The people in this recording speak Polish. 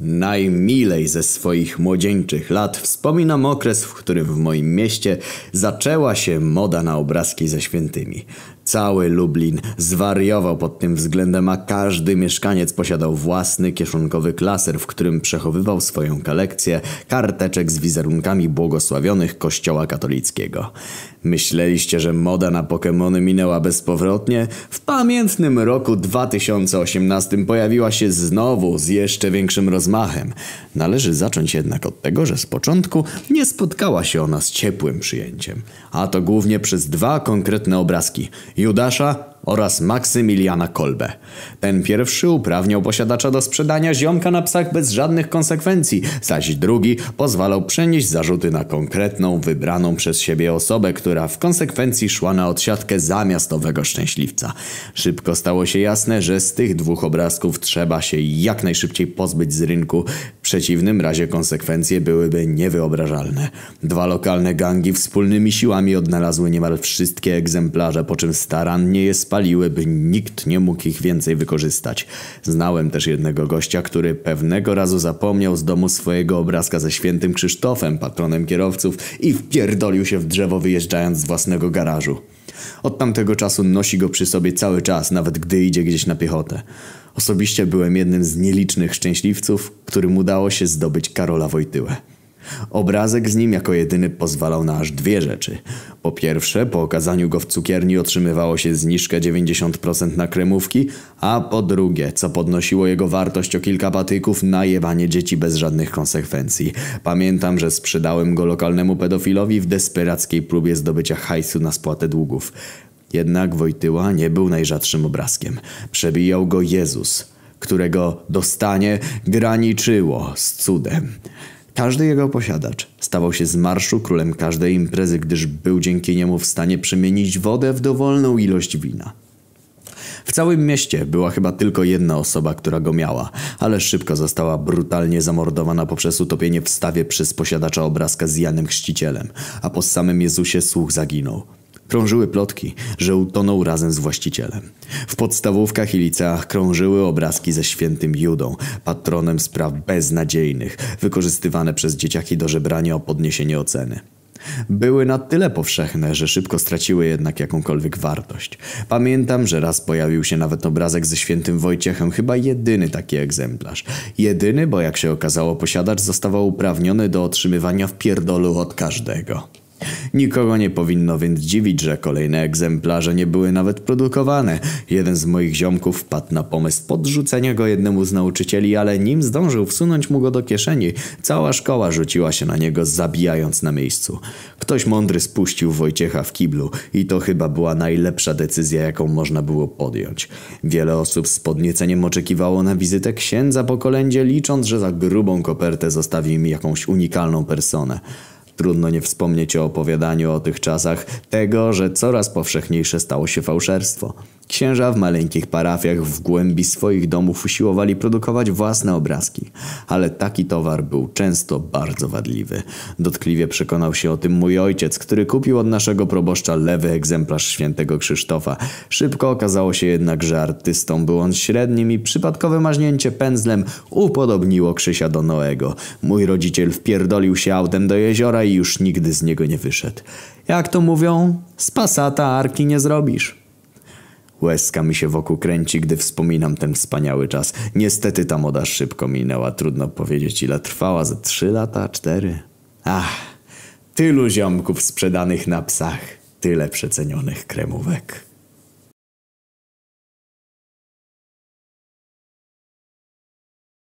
Najmilej ze swoich młodzieńczych lat wspominam okres, w którym w moim mieście zaczęła się moda na obrazki ze świętymi. Cały Lublin zwariował pod tym względem, a każdy mieszkaniec posiadał własny kieszonkowy klaser, w którym przechowywał swoją kolekcję karteczek z wizerunkami błogosławionych kościoła katolickiego. Myśleliście, że moda na Pokémony minęła bezpowrotnie? W pamiętnym roku 2018 pojawiła się znowu z jeszcze większym rozmachem. Należy zacząć jednak od tego, że z początku nie spotkała się ona z ciepłym przyjęciem. A to głównie przez dwa konkretne obrazki. Judasza oraz Maksymiliana Kolbe. Ten pierwszy uprawniał posiadacza do sprzedania ziomka na psach bez żadnych konsekwencji, zaś drugi pozwalał przenieść zarzuty na konkretną, wybraną przez siebie osobę, która w konsekwencji szła na odsiadkę zamiast owego szczęśliwca. Szybko stało się jasne, że z tych dwóch obrazków trzeba się jak najszybciej pozbyć z rynku, przeciwnym razie konsekwencje byłyby niewyobrażalne. Dwa lokalne gangi wspólnymi siłami odnalazły niemal wszystkie egzemplarze, po czym starannie je spaliły, by nikt nie mógł ich więcej wykorzystać. Znałem też jednego gościa, który pewnego razu zapomniał z domu swojego obrazka ze świętym Krzysztofem, patronem kierowców i wpierdolił się w drzewo wyjeżdżając z własnego garażu. Od tamtego czasu nosi go przy sobie cały czas, nawet gdy idzie gdzieś na piechotę. Osobiście byłem jednym z nielicznych szczęśliwców, którym udało się zdobyć Karola Wojtyłę. Obrazek z nim jako jedyny pozwalał na aż dwie rzeczy. Po pierwsze, po okazaniu go w cukierni otrzymywało się zniżkę 90% na kremówki, a po drugie, co podnosiło jego wartość o kilka patyków, najebanie dzieci bez żadnych konsekwencji. Pamiętam, że sprzedałem go lokalnemu pedofilowi w desperackiej próbie zdobycia hajsu na spłatę długów. Jednak Wojtyła nie był najrzadszym obrazkiem. Przebijał go Jezus, którego dostanie graniczyło z cudem. Każdy jego posiadacz stawał się z marszu królem każdej imprezy, gdyż był dzięki niemu w stanie przemienić wodę w dowolną ilość wina. W całym mieście była chyba tylko jedna osoba, która go miała, ale szybko została brutalnie zamordowana poprzez utopienie w stawie przez posiadacza obrazka z Janem Chrzcicielem, a po samym Jezusie słuch zaginął. Krążyły plotki, że utonął razem z właścicielem. W podstawówkach i liceach krążyły obrazki ze świętym Judą, patronem spraw beznadziejnych, wykorzystywane przez dzieciaki do żebrania o podniesienie oceny. Były na tyle powszechne, że szybko straciły jednak jakąkolwiek wartość. Pamiętam, że raz pojawił się nawet obrazek ze świętym Wojciechem, chyba jedyny taki egzemplarz. Jedyny, bo jak się okazało posiadacz zostawał uprawniony do otrzymywania wpierdolu od każdego. Nikogo nie powinno więc dziwić, że kolejne egzemplarze nie były nawet produkowane. Jeden z moich ziomków wpadł na pomysł podrzucenia go jednemu z nauczycieli, ale nim zdążył wsunąć mu go do kieszeni, cała szkoła rzuciła się na niego, zabijając na miejscu. Ktoś mądry spuścił Wojciecha w kiblu i to chyba była najlepsza decyzja, jaką można było podjąć. Wiele osób z podnieceniem oczekiwało na wizytę księdza po kolędzie, licząc, że za grubą kopertę zostawi im jakąś unikalną personę. Trudno nie wspomnieć o opowiadaniu o tych czasach tego, że coraz powszechniejsze stało się fałszerstwo. Księża w maleńkich parafiach w głębi swoich domów usiłowali produkować własne obrazki, ale taki towar był często bardzo wadliwy. Dotkliwie przekonał się o tym mój ojciec, który kupił od naszego proboszcza lewy egzemplarz świętego Krzysztofa. Szybko okazało się jednak, że artystą był on średnim i przypadkowe maźnięcie pędzlem upodobniło Krzysia do Noego. Mój rodziciel wpierdolił się autem do jeziora i już nigdy z niego nie wyszedł. Jak to mówią, z pasata arki nie zrobisz. Łezka mi się wokół kręci, gdy wspominam ten wspaniały czas. Niestety ta moda szybko minęła. Trudno powiedzieć ile trwała. Ze trzy lata, cztery? Ach, tylu ziomków sprzedanych na psach. Tyle przecenionych kremówek.